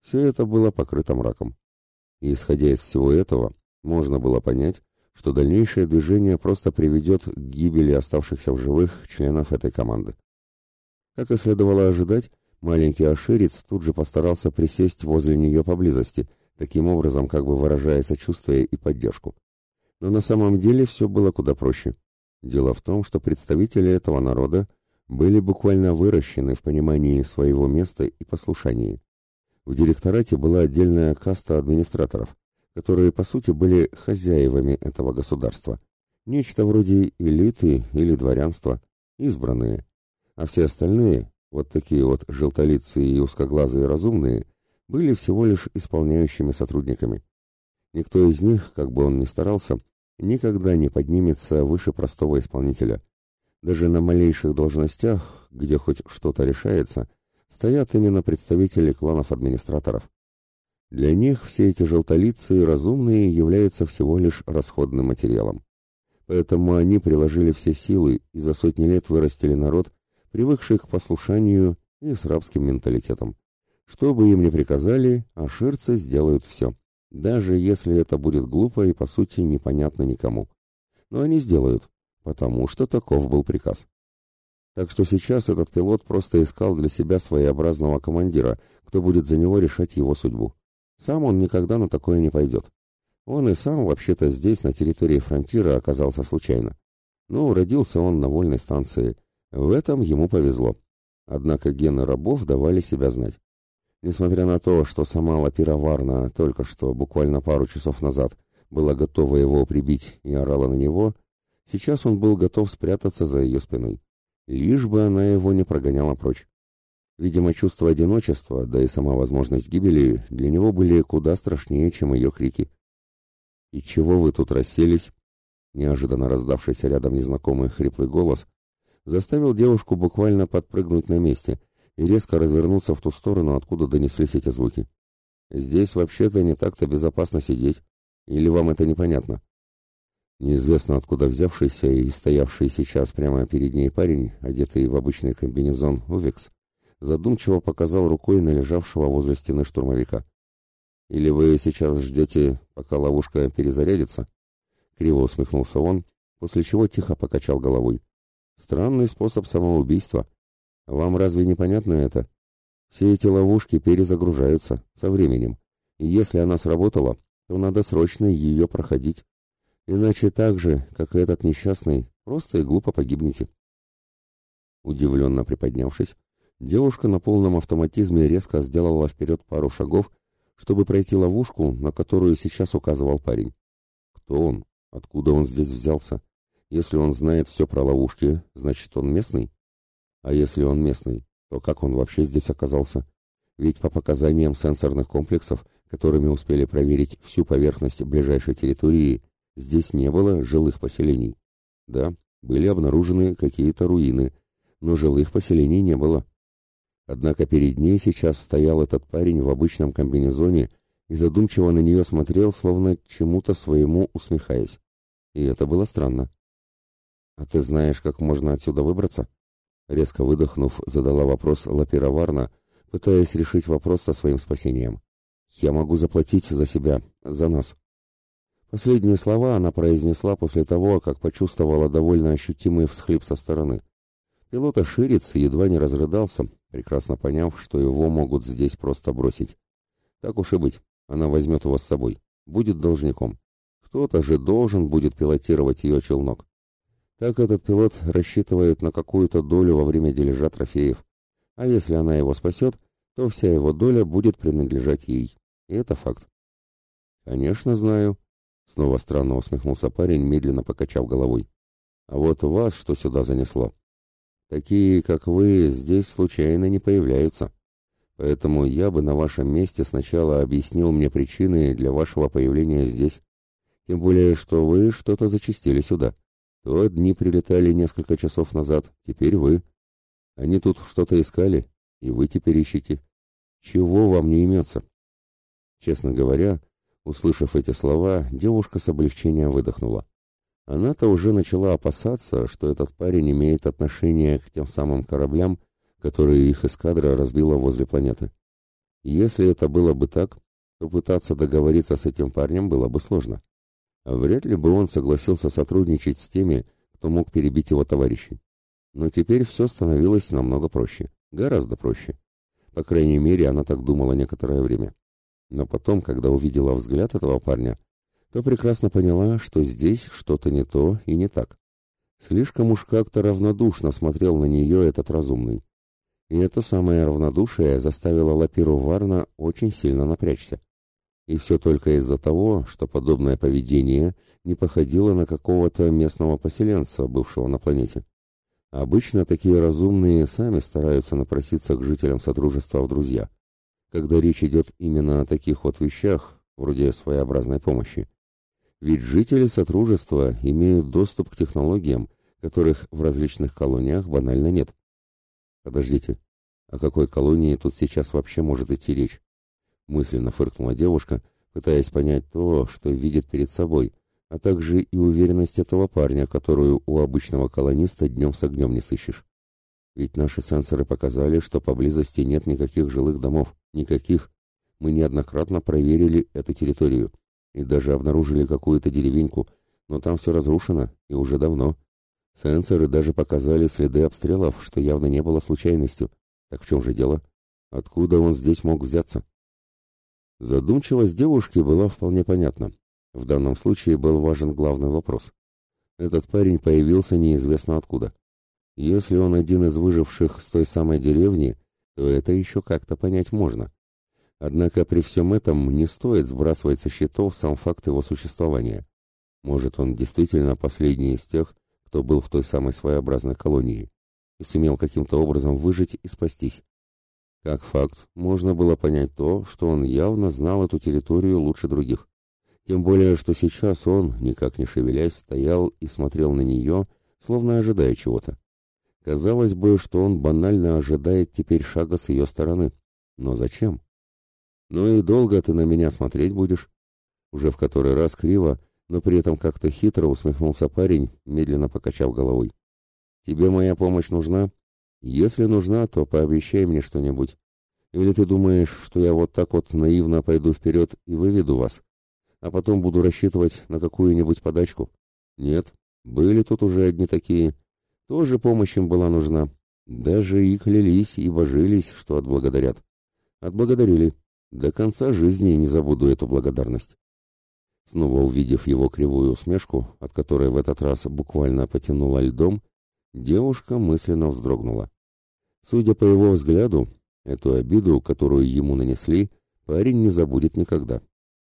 Все это было покрыто мраком. И исходя из всего этого, можно было понять, что дальнейшее движение просто приведет к гибели оставшихся в живых членов этой команды. Как и следовало ожидать, Маленький аширец тут же постарался присесть возле нее поблизости, таким образом как бы выражая сочувствие и поддержку. Но на самом деле все было куда проще. Дело в том, что представители этого народа были буквально выращены в понимании своего места и послушании. В директорате была отдельная каста администраторов, которые по сути были хозяевами этого государства. Нечто вроде элиты или дворянства, избранные. А все остальные, вот такие вот желтолицые и узкоглазые разумные, были всего лишь исполняющими сотрудниками. Никто из них, как бы он ни старался, никогда не поднимется выше простого исполнителя. Даже на малейших должностях, где хоть что-то решается, стоят именно представители кланов администраторов. Для них все эти желтолицы и разумные являются всего лишь расходным материалом. Поэтому они приложили все силы и за сотни лет вырастили народ, привыкший к послушанию и с рабским менталитетом. Что бы им ни приказали, аширцы сделают все, даже если это будет глупо и по сути непонятно никому. Но они сделают, потому что таков был приказ. Так что сейчас этот пилот просто искал для себя своеобразного командира, кто будет за него решать его судьбу. Сам он никогда на такое не пойдет. Он и сам вообще-то здесь, на территории фронтира, оказался случайно. Ну, родился он на вольной станции. В этом ему повезло. Однако гены рабов давали себя знать. Несмотря на то, что сама Лапира Варна только что, буквально пару часов назад, была готова его прибить и орала на него, сейчас он был готов спрятаться за ее спиной. Лишь бы она его не прогоняла прочь. Видимо, чувство одиночества, да и сама возможность гибели для него были куда страшнее, чем ее крики. «И чего вы тут расселись?» Неожиданно раздавшийся рядом незнакомый хриплый голос заставил девушку буквально подпрыгнуть на месте и резко развернуться в ту сторону, откуда донеслись эти звуки. «Здесь вообще-то не так-то безопасно сидеть. Или вам это непонятно?» Неизвестно откуда взявшийся и стоявший сейчас прямо перед ней парень, одетый в обычный комбинезон «Увекс», задумчиво показал рукой на лежавшего возле стены штурмовика. «Или вы сейчас ждете, пока ловушка перезарядится?» Криво усмехнулся он, после чего тихо покачал головой. «Странный способ самоубийства. Вам разве не понятно это? Все эти ловушки перезагружаются со временем, и если она сработала, то надо срочно ее проходить. Иначе так же, как и этот несчастный, просто и глупо погибнете». Удивленно приподнявшись, девушка на полном автоматизме резко сделала вперед пару шагов, чтобы пройти ловушку, на которую сейчас указывал парень. Кто он? Откуда он здесь взялся? Если он знает все про ловушки, значит он местный? А если он местный, то как он вообще здесь оказался? Ведь по показаниям сенсорных комплексов, которыми успели проверить всю поверхность ближайшей территории, здесь не было жилых поселений. Да, были обнаружены какие-то руины, но жилых поселений не было. Однако перед ней сейчас стоял этот парень в обычном комбинезоне и задумчиво на нее смотрел, словно чему-то своему усмехаясь. И это было странно. «А ты знаешь, как можно отсюда выбраться?» Резко выдохнув, задала вопрос Лапира Варна, пытаясь решить вопрос со своим спасением. «Я могу заплатить за себя, за нас». Последние слова она произнесла после того, как почувствовала довольно ощутимый всхлип со стороны. Пилот оширец едва не разрыдался, прекрасно поняв, что его могут здесь просто бросить. Так уж и быть, она возьмет его с собой, будет должником. Кто-то же должен будет пилотировать ее челнок. Так этот пилот рассчитывает на какую-то долю во время дележа трофеев. А если она его спасет, то вся его доля будет принадлежать ей. И это факт. «Конечно, знаю», — снова странно усмехнулся парень, медленно покачав головой. «А вот вас что сюда занесло?» Такие, как вы, здесь случайно не появляются. Поэтому я бы на вашем месте сначала объяснил мне причины для вашего появления здесь. Тем более, что вы что-то зачистили сюда. То дни прилетали несколько часов назад, теперь вы. Они тут что-то искали, и вы теперь ищете. Чего вам не имется? Честно говоря, услышав эти слова, девушка с облегчением выдохнула. Она-то уже начала опасаться, что этот парень имеет отношение к тем самым кораблям, которые их эскадра разбила возле планеты. если это было бы так, то пытаться договориться с этим парнем было бы сложно. Вряд ли бы он согласился сотрудничать с теми, кто мог перебить его товарищей. Но теперь все становилось намного проще, гораздо проще. По крайней мере, она так думала некоторое время. Но потом, когда увидела взгляд этого парня, то прекрасно поняла, что здесь что-то не то и не так. Слишком уж как-то равнодушно смотрел на нее этот разумный. И это самое равнодушие заставило Лапиру Варна очень сильно напрячься. И все только из-за того, что подобное поведение не походило на какого-то местного поселенца, бывшего на планете. Обычно такие разумные сами стараются напроситься к жителям Содружества в друзья, когда речь идет именно о таких вот вещах, вроде своеобразной помощи. Ведь жители Содружества имеют доступ к технологиям, которых в различных колониях банально нет. Подождите, о какой колонии тут сейчас вообще может идти речь? Мысленно фыркнула девушка, пытаясь понять то, что видит перед собой, а также и уверенность этого парня, которую у обычного колониста днем с огнем не сыщешь. Ведь наши сенсоры показали, что поблизости нет никаких жилых домов, никаких. Мы неоднократно проверили эту территорию и даже обнаружили какую-то деревеньку, но там все разрушено и уже давно. Сенсоры даже показали следы обстрелов, что явно не было случайностью. Так в чем же дело? Откуда он здесь мог взяться? Задумчивость девушки была вполне понятна. В данном случае был важен главный вопрос. Этот парень появился неизвестно откуда. Если он один из выживших с той самой деревни, то это еще как-то понять можно. Однако при всем этом не стоит сбрасывать со счетов сам факт его существования. Может, он действительно последний из тех, кто был в той самой своеобразной колонии и сумел каким-то образом выжить и спастись. Как факт, можно было понять то, что он явно знал эту территорию лучше других. Тем более, что сейчас он, никак не шевелясь, стоял и смотрел на нее, словно ожидая чего-то. Казалось бы, что он банально ожидает теперь шага с ее стороны. Но зачем? Ну и долго ты на меня смотреть будешь? Уже в который раз криво, но при этом как-то хитро усмехнулся парень, медленно покачав головой. Тебе моя помощь нужна? Если нужна, то пообещай мне что-нибудь. Или ты думаешь, что я вот так вот наивно пойду вперед и выведу вас, а потом буду рассчитывать на какую-нибудь подачку? Нет, были тут уже одни такие. Тоже помощь им была нужна. Даже и клялись, и божились, что отблагодарят. Отблагодарили. До конца жизни не забуду эту благодарность. Снова увидев его кривую усмешку, от которой в этот раз буквально потянула льдом, девушка мысленно вздрогнула. Судя по его взгляду, Эту обиду, которую ему нанесли, парень не забудет никогда.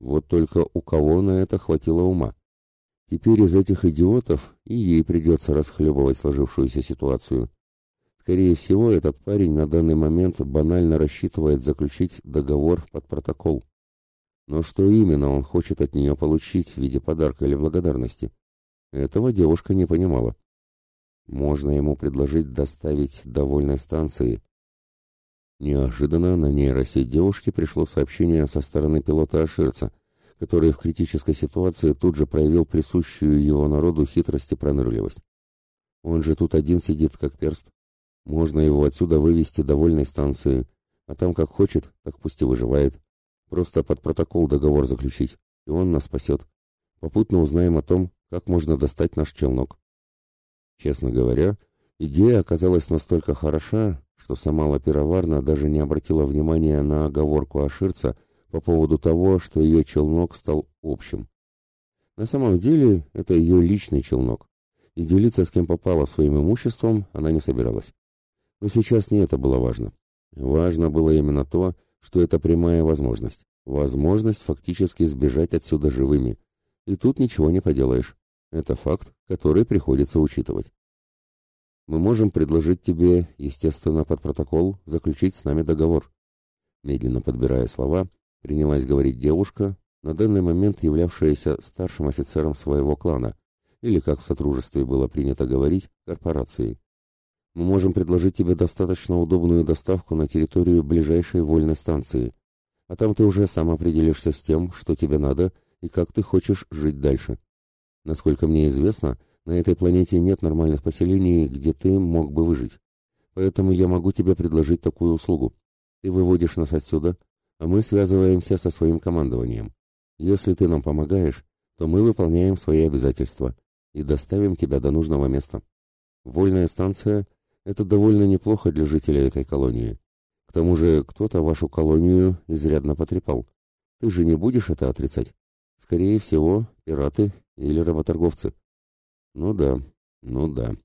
Вот только у кого на это хватило ума? Теперь из этих идиотов и ей придется расхлебывать сложившуюся ситуацию. Скорее всего, этот парень на данный момент банально рассчитывает заключить договор под протокол. Но что именно он хочет от нее получить в виде подарка или благодарности? Этого девушка не понимала. Можно ему предложить доставить до вольной станции Неожиданно на нейросеть девушки пришло сообщение со стороны пилота Аширца, который в критической ситуации тут же проявил присущую его народу хитрость и пронырливость. Он же тут один сидит, как перст. Можно его отсюда вывести до вольной станции, а там как хочет, так пусть и выживает. Просто под протокол договор заключить, и он нас спасет. Попутно узнаем о том, как можно достать наш челнок. Честно говоря, идея оказалась настолько хороша, что сама Лапироварна даже не обратила внимания на оговорку Аширца по поводу того, что ее челнок стал общим. На самом деле это ее личный челнок, и делиться с кем попало своим имуществом она не собиралась. Но сейчас не это было важно. Важно было именно то, что это прямая возможность. Возможность фактически сбежать отсюда живыми. И тут ничего не поделаешь. Это факт, который приходится учитывать. Мы можем предложить тебе, естественно, под протокол, заключить с нами договор. Медленно подбирая слова, принялась говорить девушка, на данный момент являвшаяся старшим офицером своего клана, или, как в сотрудничестве было принято говорить, корпорации. Мы можем предложить тебе достаточно удобную доставку на территорию ближайшей вольной станции, а там ты уже сам определишься с тем, что тебе надо и как ты хочешь жить дальше. Насколько мне известно, на этой планете нет нормальных поселений, где ты мог бы выжить. Поэтому я могу тебе предложить такую услугу. Ты выводишь нас отсюда, а мы связываемся со своим командованием. Если ты нам помогаешь, то мы выполняем свои обязательства и доставим тебя до нужного места. Вольная станция — это довольно неплохо для жителей этой колонии. К тому же кто-то вашу колонию изрядно потрепал. Ты же не будешь это отрицать? Скорее всего, пираты или работорговцы. Ну да, ну да.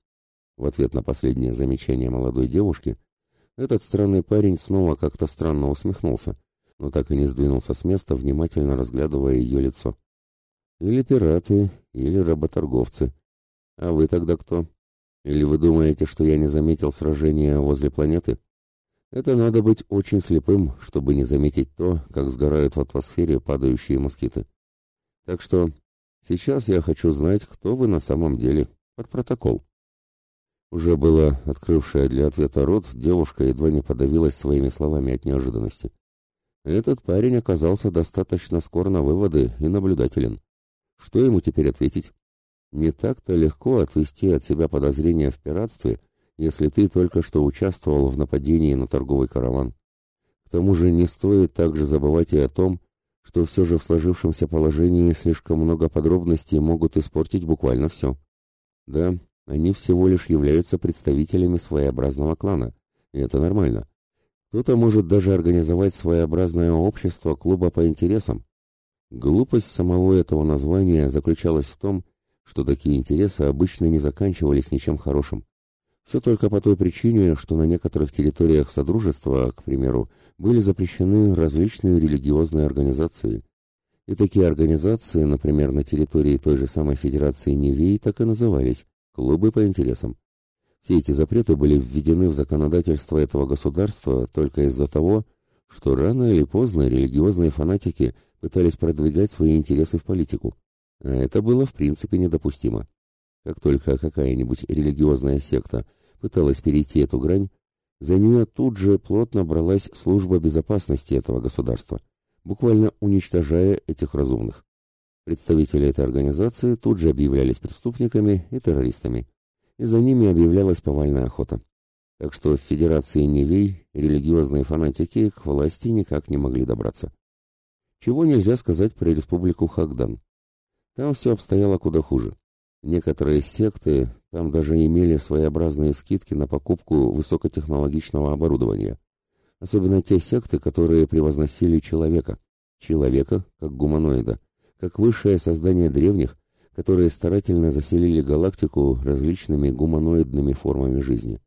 В ответ на последнее замечание молодой девушки, этот странный парень снова как-то странно усмехнулся, но так и не сдвинулся с места, внимательно разглядывая ее лицо. Или пираты, или работорговцы. А вы тогда кто? Или вы думаете, что я не заметил сражения возле планеты? Это надо быть очень слепым, чтобы не заметить то, как сгорают в атмосфере падающие москиты. Так что сейчас я хочу знать, кто вы на самом деле, под протокол. Уже была открывшая для ответа рот, девушка едва не подавилась своими словами от неожиданности. Этот парень оказался достаточно скор на выводы и наблюдателен. Что ему теперь ответить? Не так-то легко отвести от себя подозрения в пиратстве, если ты только что участвовал в нападении на торговый караван. К тому же не стоит также забывать и о том, что все же в сложившемся положении слишком много подробностей могут испортить буквально все. Да, они всего лишь являются представителями своеобразного клана, и это нормально. Кто-то может даже организовать своеобразное общество клуба по интересам, Глупость самого этого названия заключалась в том, что такие интересы обычно не заканчивались ничем хорошим. Все только по той причине, что на некоторых территориях Содружества, к примеру, были запрещены различные религиозные организации. И такие организации, например, на территории той же самой Федерации Невей, так и назывались – клубы по интересам. Все эти запреты были введены в законодательство этого государства только из-за того, что рано или поздно религиозные фанатики – пытались продвигать свои интересы в политику. А это было в принципе недопустимо. Как только какая-нибудь религиозная секта пыталась перейти эту грань, за нее тут же плотно бралась служба безопасности этого государства, буквально уничтожая этих разумных. Представители этой организации тут же объявлялись преступниками и террористами, и за ними объявлялась повальная охота. Так что в Федерации Невей религиозные фанатики к власти никак не могли добраться чего нельзя сказать про республику Хагдан. Там все обстояло куда хуже. Некоторые секты там даже имели своеобразные скидки на покупку высокотехнологичного оборудования. Особенно те секты, которые превозносили человека. Человека как гуманоида, как высшее создание древних, которые старательно заселили галактику различными гуманоидными формами жизни.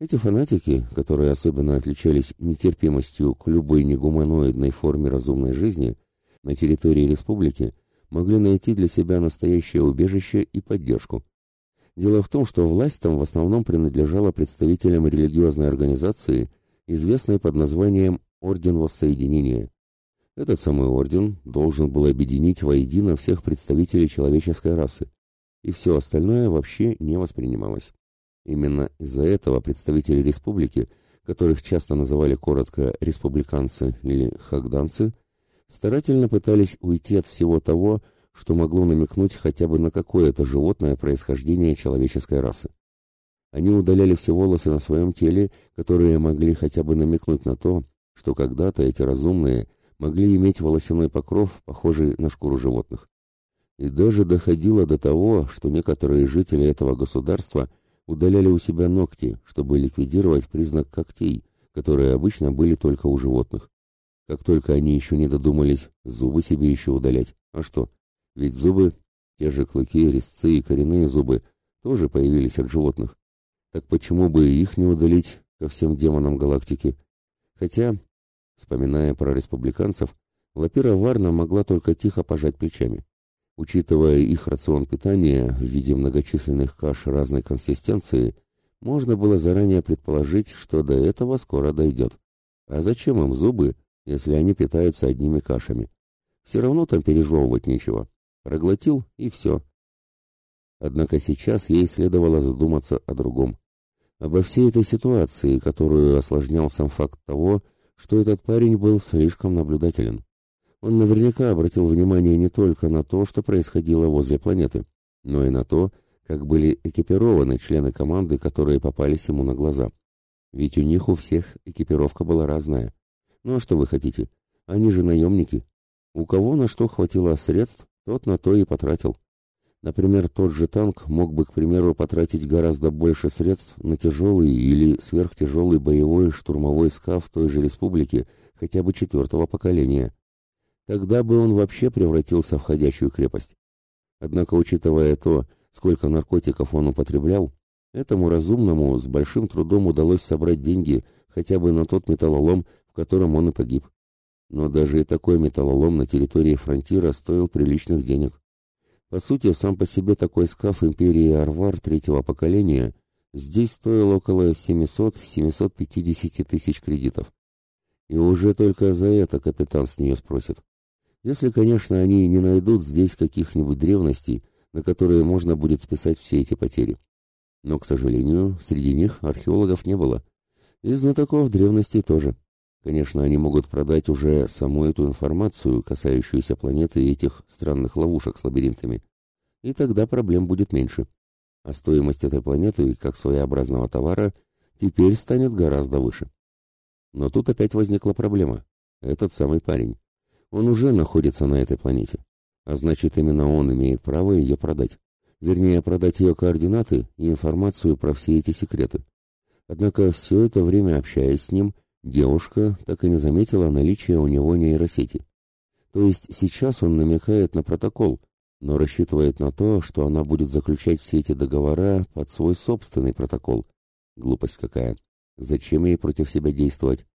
Эти фанатики, которые особенно отличались нетерпимостью к любой негуманоидной форме разумной жизни, на территории республики могли найти для себя настоящее убежище и поддержку. Дело в том, что власть там в основном принадлежала представителям религиозной организации, известной под названием Орден Воссоединения. Этот самый орден должен был объединить воедино всех представителей человеческой расы, и все остальное вообще не воспринималось. Именно из-за этого представители республики, которых часто называли коротко республиканцы или хагданцы, старательно пытались уйти от всего того, что могло намекнуть хотя бы на какое-то животное происхождение человеческой расы. Они удаляли все волосы на своем теле, которые могли хотя бы намекнуть на то, что когда-то эти разумные могли иметь волосяной покров, похожий на шкуру животных. И даже доходило до того, что некоторые жители этого государства – удаляли у себя ногти, чтобы ликвидировать признак когтей, которые обычно были только у животных. Как только они еще не додумались зубы себе еще удалять. А что? Ведь зубы, те же клыки, резцы и коренные зубы, тоже появились от животных. Так почему бы их не удалить ко всем демонам галактики? Хотя, вспоминая про республиканцев, Лапира Варна могла только тихо пожать плечами. Учитывая их рацион питания в виде многочисленных каш разной консистенции, можно было заранее предположить, что до этого скоро дойдет. А зачем им зубы, если они питаются одними кашами? Все равно там пережевывать нечего. Проглотил и все. Однако сейчас ей следовало задуматься о другом. Обо всей этой ситуации, которую осложнял сам факт того, что этот парень был слишком наблюдателен. Он наверняка обратил внимание не только на то, что происходило возле планеты, но и на то, как были экипированы члены команды, которые попались ему на глаза. Ведь у них у всех экипировка была разная. Ну а что вы хотите? Они же наемники. У кого на что хватило средств, тот на то и потратил. Например, тот же танк мог бы, к примеру, потратить гораздо больше средств на тяжелый или сверхтяжелый боевой штурмовой скаф той же республики хотя бы четвертого поколения. Тогда бы он вообще превратился в ходячую крепость. Однако, учитывая то, сколько наркотиков он употреблял, этому разумному с большим трудом удалось собрать деньги хотя бы на тот металлолом, котором он и погиб. Но даже и такой металлолом на территории фронтира стоил приличных денег. По сути, сам по себе такой скаф империи Арвар третьего поколения здесь стоил около 700-750 тысяч кредитов. И уже только за это капитан с нее спросит. Если, конечно, они не найдут здесь каких-нибудь древностей, на которые можно будет списать все эти потери. Но, к сожалению, среди них археологов не было. И знатоков древностей тоже. Конечно, они могут продать уже саму эту информацию, касающуюся планеты и этих странных ловушек с лабиринтами. И тогда проблем будет меньше. А стоимость этой планеты, как своеобразного товара, теперь станет гораздо выше. Но тут опять возникла проблема. Этот самый парень. Он уже находится на этой планете. А значит, именно он имеет право ее продать. Вернее, продать ее координаты и информацию про все эти секреты. Однако все это время общаясь с ним, Девушка так и не заметила наличия у него нейросети. То есть сейчас он намекает на протокол, но рассчитывает на то, что она будет заключать все эти договора под свой собственный протокол. Глупость какая. Зачем ей против себя действовать?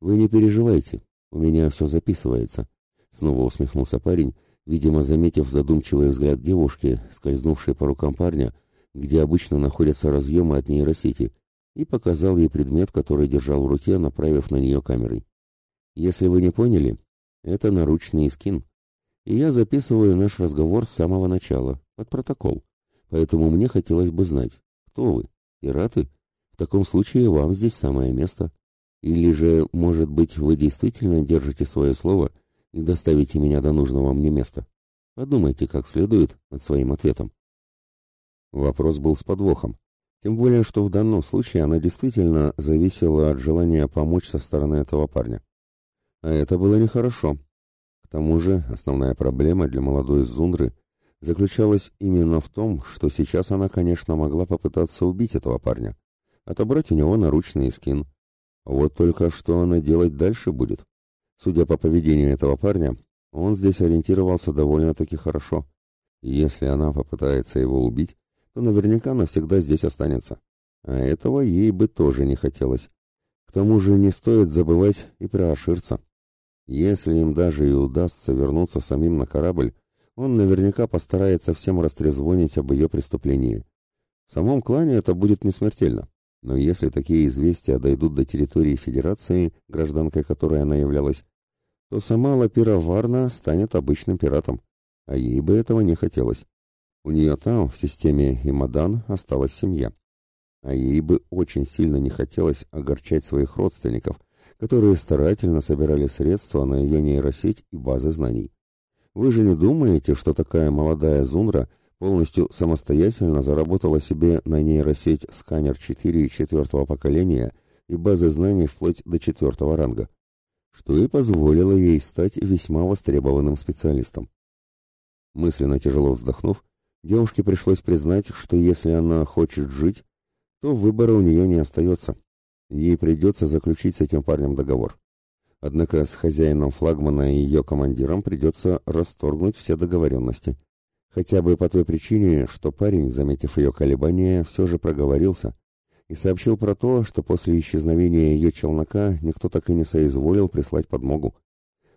Вы не переживайте, у меня все записывается. Снова усмехнулся парень, видимо, заметив задумчивый взгляд девушки, скользнувшей по рукам парня, где обычно находятся разъемы от нейросети, и показал ей предмет, который держал в руке, направив на нее камерой. Если вы не поняли, это наручный скин. И я записываю наш разговор с самого начала, под протокол. Поэтому мне хотелось бы знать, кто вы, пираты? В таком случае вам здесь самое место. Или же, может быть, вы действительно держите свое слово и доставите меня до нужного мне места? Подумайте как следует над своим ответом. Вопрос был с подвохом. Тем более, что в данном случае она действительно зависела от желания помочь со стороны этого парня. А это было нехорошо. К тому же, основная проблема для молодой Зундры заключалась именно в том, что сейчас она, конечно, могла попытаться убить этого парня, отобрать у него наручный скин. Вот только что она делать дальше будет. Судя по поведению этого парня, он здесь ориентировался довольно-таки хорошо. Если она попытается его убить, то наверняка навсегда здесь останется. А этого ей бы тоже не хотелось. К тому же не стоит забывать и про Аширца. Если им даже и удастся вернуться самим на корабль, он наверняка постарается всем растрезвонить об ее преступлении. В самом клане это будет не смертельно. Но если такие известия дойдут до территории Федерации, гражданкой которой она являлась, то сама Лапира Варна станет обычным пиратом. А ей бы этого не хотелось. У нее там, в системе Имадан, осталась семья. А ей бы очень сильно не хотелось огорчать своих родственников, которые старательно собирали средства на ее нейросеть и базы знаний. Вы же не думаете, что такая молодая Зунра полностью самостоятельно заработала себе на нейросеть сканер 4 четвертого поколения и базы знаний вплоть до четвертого ранга, что и позволило ей стать весьма востребованным специалистом. Мысленно тяжело вздохнув, Девушке пришлось признать, что если она хочет жить, то выбора у нее не остается. Ей придется заключить с этим парнем договор. Однако с хозяином флагмана и ее командиром придется расторгнуть все договоренности. Хотя бы по той причине, что парень, заметив ее колебания, все же проговорился и сообщил про то, что после исчезновения ее челнока никто так и не соизволил прислать подмогу.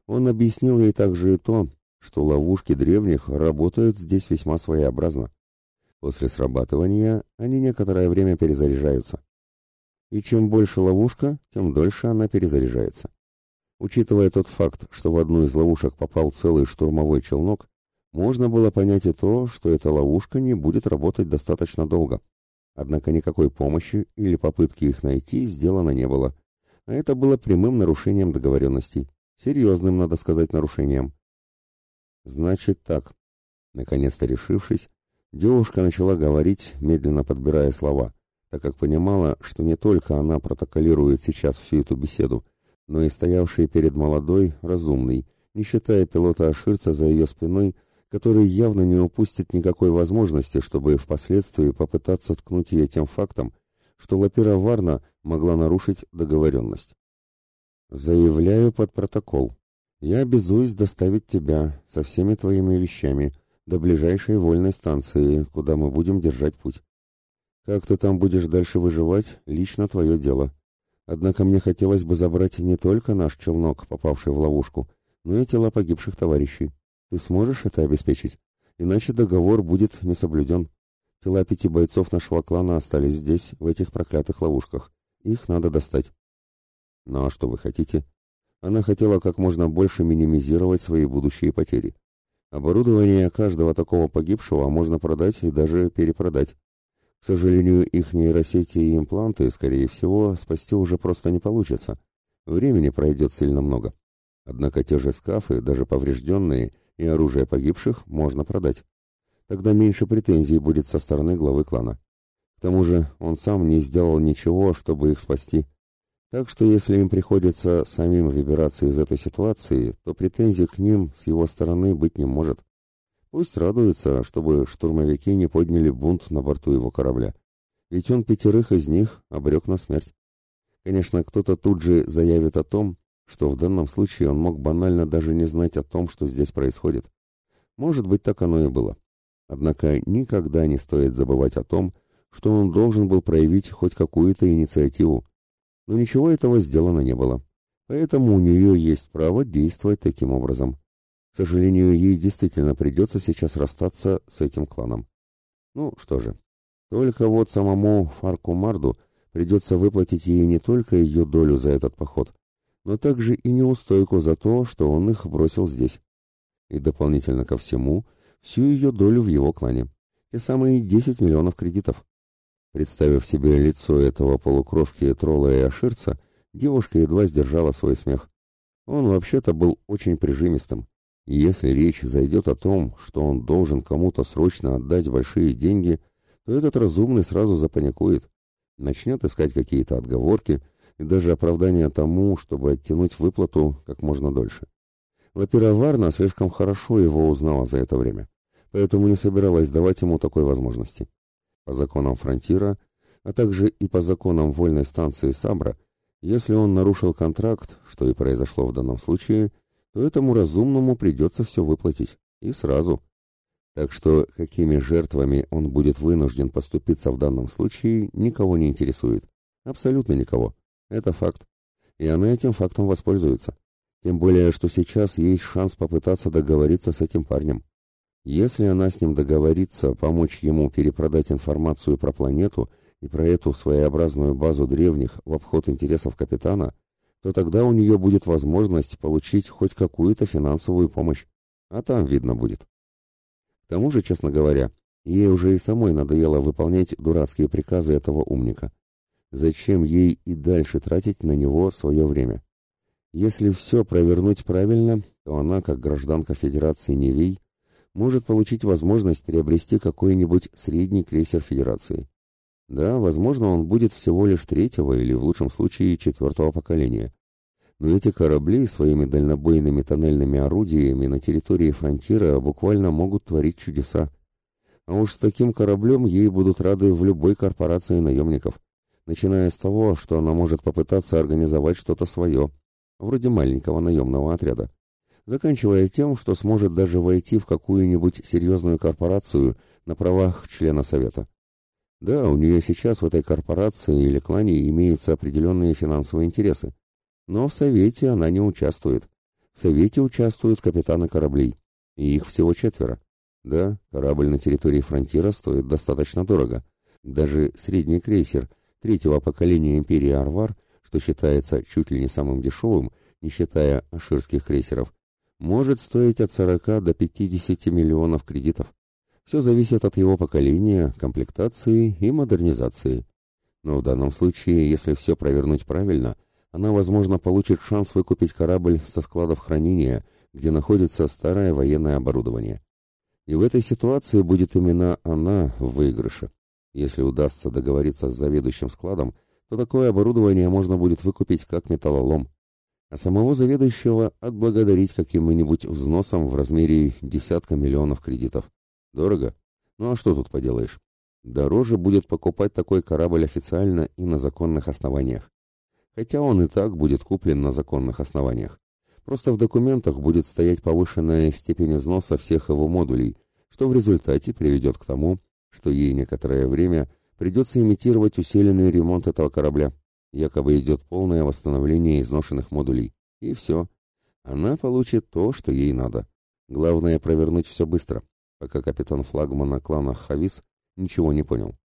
Он объяснил ей также и то, что ловушки древних работают здесь весьма своеобразно. После срабатывания они некоторое время перезаряжаются. И чем больше ловушка, тем дольше она перезаряжается. Учитывая тот факт, что в одну из ловушек попал целый штурмовой челнок, можно было понять и то, что эта ловушка не будет работать достаточно долго. Однако никакой помощи или попытки их найти сделано не было. А это было прямым нарушением договоренностей. Серьезным, надо сказать, нарушением. Значит так. Наконец-то решившись, девушка начала говорить, медленно подбирая слова, так как понимала, что не только она протоколирует сейчас всю эту беседу, но и стоявший перед молодой, разумный, не считая пилота Аширца за ее спиной, который явно не упустит никакой возможности, чтобы впоследствии попытаться ткнуть ее тем фактом, что Лапира Варна могла нарушить договоренность. «Заявляю под протокол. Я обязуюсь доставить тебя со всеми твоими вещами до ближайшей вольной станции, куда мы будем держать путь. Как ты там будешь дальше выживать, лично твое дело. Однако мне хотелось бы забрать не только наш челнок, попавший в ловушку, но и тела погибших товарищей. Ты сможешь это обеспечить? Иначе договор будет не соблюден. Тела пяти бойцов нашего клана остались здесь, в этих проклятых ловушках. Их надо достать. Ну а что вы хотите? Она хотела как можно больше минимизировать свои будущие потери. Оборудование каждого такого погибшего можно продать и даже перепродать. К сожалению, их нейросети и импланты, скорее всего, спасти уже просто не получится. Времени пройдет сильно много. Однако те же скафы, даже поврежденные, и оружие погибших можно продать. Тогда меньше претензий будет со стороны главы клана. К тому же он сам не сделал ничего, чтобы их спасти. Так что если им приходится самим выбираться из этой ситуации, то претензий к ним с его стороны быть не может. Пусть радуется, чтобы штурмовики не подняли бунт на борту его корабля. Ведь он пятерых из них обрек на смерть. Конечно, кто-то тут же заявит о том, что в данном случае он мог банально даже не знать о том, что здесь происходит. Может быть, так оно и было. Однако никогда не стоит забывать о том, что он должен был проявить хоть какую-то инициативу. Но ничего этого сделано не было. Поэтому у нее есть право действовать таким образом. К сожалению, ей действительно придется сейчас расстаться с этим кланом. Ну, что же. Только вот самому Фарку Марду придется выплатить ей не только ее долю за этот поход, но также и неустойку за то, что он их бросил здесь. И дополнительно ко всему, всю ее долю в его клане. Те самые 10 миллионов кредитов. Представив себе лицо этого полукровки тролла и аширца, девушка едва сдержала свой смех. Он вообще-то был очень прижимистым. И если речь зайдет о том, что он должен кому-то срочно отдать большие деньги, то этот разумный сразу запаникует, начнет искать какие-то отговорки, и даже оправдание тому, чтобы оттянуть выплату как можно дольше. Лапира Варна слишком хорошо его узнала за это время, поэтому не собиралась давать ему такой возможности. По законам Фронтира, а также и по законам вольной станции Сабра, если он нарушил контракт, что и произошло в данном случае, то этому разумному придется все выплатить. И сразу. Так что какими жертвами он будет вынужден поступиться в данном случае, никого не интересует. Абсолютно никого. Это факт. И она этим фактом воспользуется. Тем более, что сейчас есть шанс попытаться договориться с этим парнем. Если она с ним договорится помочь ему перепродать информацию про планету и про эту своеобразную базу древних в обход интересов капитана, то тогда у нее будет возможность получить хоть какую-то финансовую помощь. А там видно будет. К тому же, честно говоря, ей уже и самой надоело выполнять дурацкие приказы этого умника. Зачем ей и дальше тратить на него свое время? Если все провернуть правильно, то она, как гражданка Федерации Невей, может получить возможность приобрести какой-нибудь средний крейсер Федерации. Да, возможно, он будет всего лишь третьего или, в лучшем случае, четвертого поколения. Но эти корабли своими дальнобойными тоннельными орудиями на территории фронтира буквально могут творить чудеса. А уж с таким кораблем ей будут рады в любой корпорации наемников начиная с того, что она может попытаться организовать что-то свое, вроде маленького наемного отряда, заканчивая тем, что сможет даже войти в какую-нибудь серьезную корпорацию на правах члена совета. Да, у нее сейчас в этой корпорации или клане имеются определенные финансовые интересы, но в совете она не участвует. В совете участвуют капитаны кораблей, и их всего четверо. Да, корабль на территории фронтира стоит достаточно дорого. Даже средний крейсер третьего поколения империи Арвар, что считается чуть ли не самым дешевым, не считая аширских крейсеров, может стоить от 40 до 50 миллионов кредитов. Все зависит от его поколения, комплектации и модернизации. Но в данном случае, если все провернуть правильно, она, возможно, получит шанс выкупить корабль со складов хранения, где находится старое военное оборудование. И в этой ситуации будет именно она в выигрыше. Если удастся договориться с заведующим складом, то такое оборудование можно будет выкупить как металлолом. А самого заведующего отблагодарить каким-нибудь взносом в размере десятка миллионов кредитов. Дорого? Ну а что тут поделаешь? Дороже будет покупать такой корабль официально и на законных основаниях. Хотя он и так будет куплен на законных основаниях. Просто в документах будет стоять повышенная степень износа всех его модулей, что в результате приведет к тому, что ей некоторое время придется имитировать усиленный ремонт этого корабля. Якобы идет полное восстановление изношенных модулей. И все. Она получит то, что ей надо. Главное провернуть все быстро, пока капитан флагмана клана Хавис ничего не понял.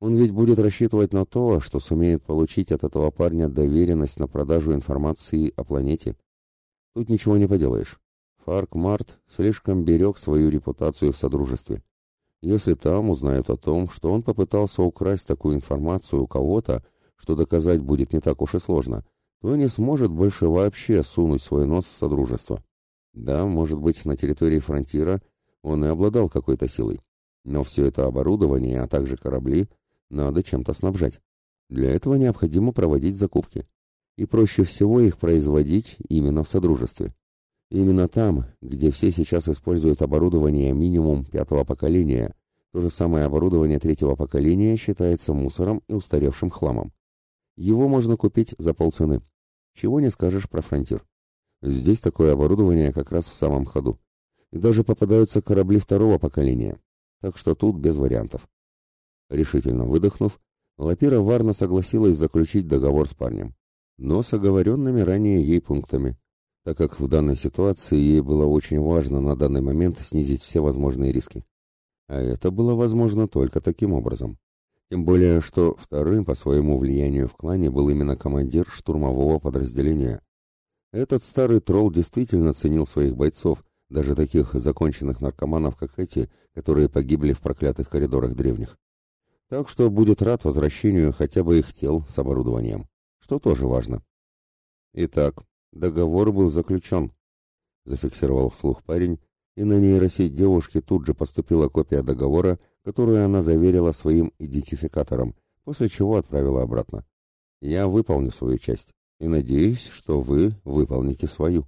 Он ведь будет рассчитывать на то, что сумеет получить от этого парня доверенность на продажу информации о планете. Тут ничего не поделаешь. Фарк Март слишком берег свою репутацию в Содружестве. Если там узнают о том, что он попытался украсть такую информацию у кого-то, что доказать будет не так уж и сложно, то не сможет больше вообще сунуть свой нос в Содружество. Да, может быть, на территории фронтира он и обладал какой-то силой. Но все это оборудование, а также корабли, надо чем-то снабжать. Для этого необходимо проводить закупки. И проще всего их производить именно в Содружестве. Именно там, где все сейчас используют оборудование минимум пятого поколения, то же самое оборудование третьего поколения считается мусором и устаревшим хламом. Его можно купить за полцены. Чего не скажешь про фронтир. Здесь такое оборудование как раз в самом ходу. И даже попадаются корабли второго поколения. Так что тут без вариантов. Решительно выдохнув, Лапира Варна согласилась заключить договор с парнем. Но с оговоренными ранее ей пунктами так как в данной ситуации ей было очень важно на данный момент снизить все возможные риски. А это было возможно только таким образом. Тем более, что вторым по своему влиянию в клане был именно командир штурмового подразделения. Этот старый тролл действительно ценил своих бойцов, даже таких законченных наркоманов, как эти, которые погибли в проклятых коридорах древних. Так что будет рад возвращению хотя бы их тел с оборудованием, что тоже важно. Итак, Договор был заключен, зафиксировал вслух парень, и на нейросеть девушки тут же поступила копия договора, которую она заверила своим идентификатором, после чего отправила обратно. Я выполню свою часть и надеюсь, что вы выполните свою.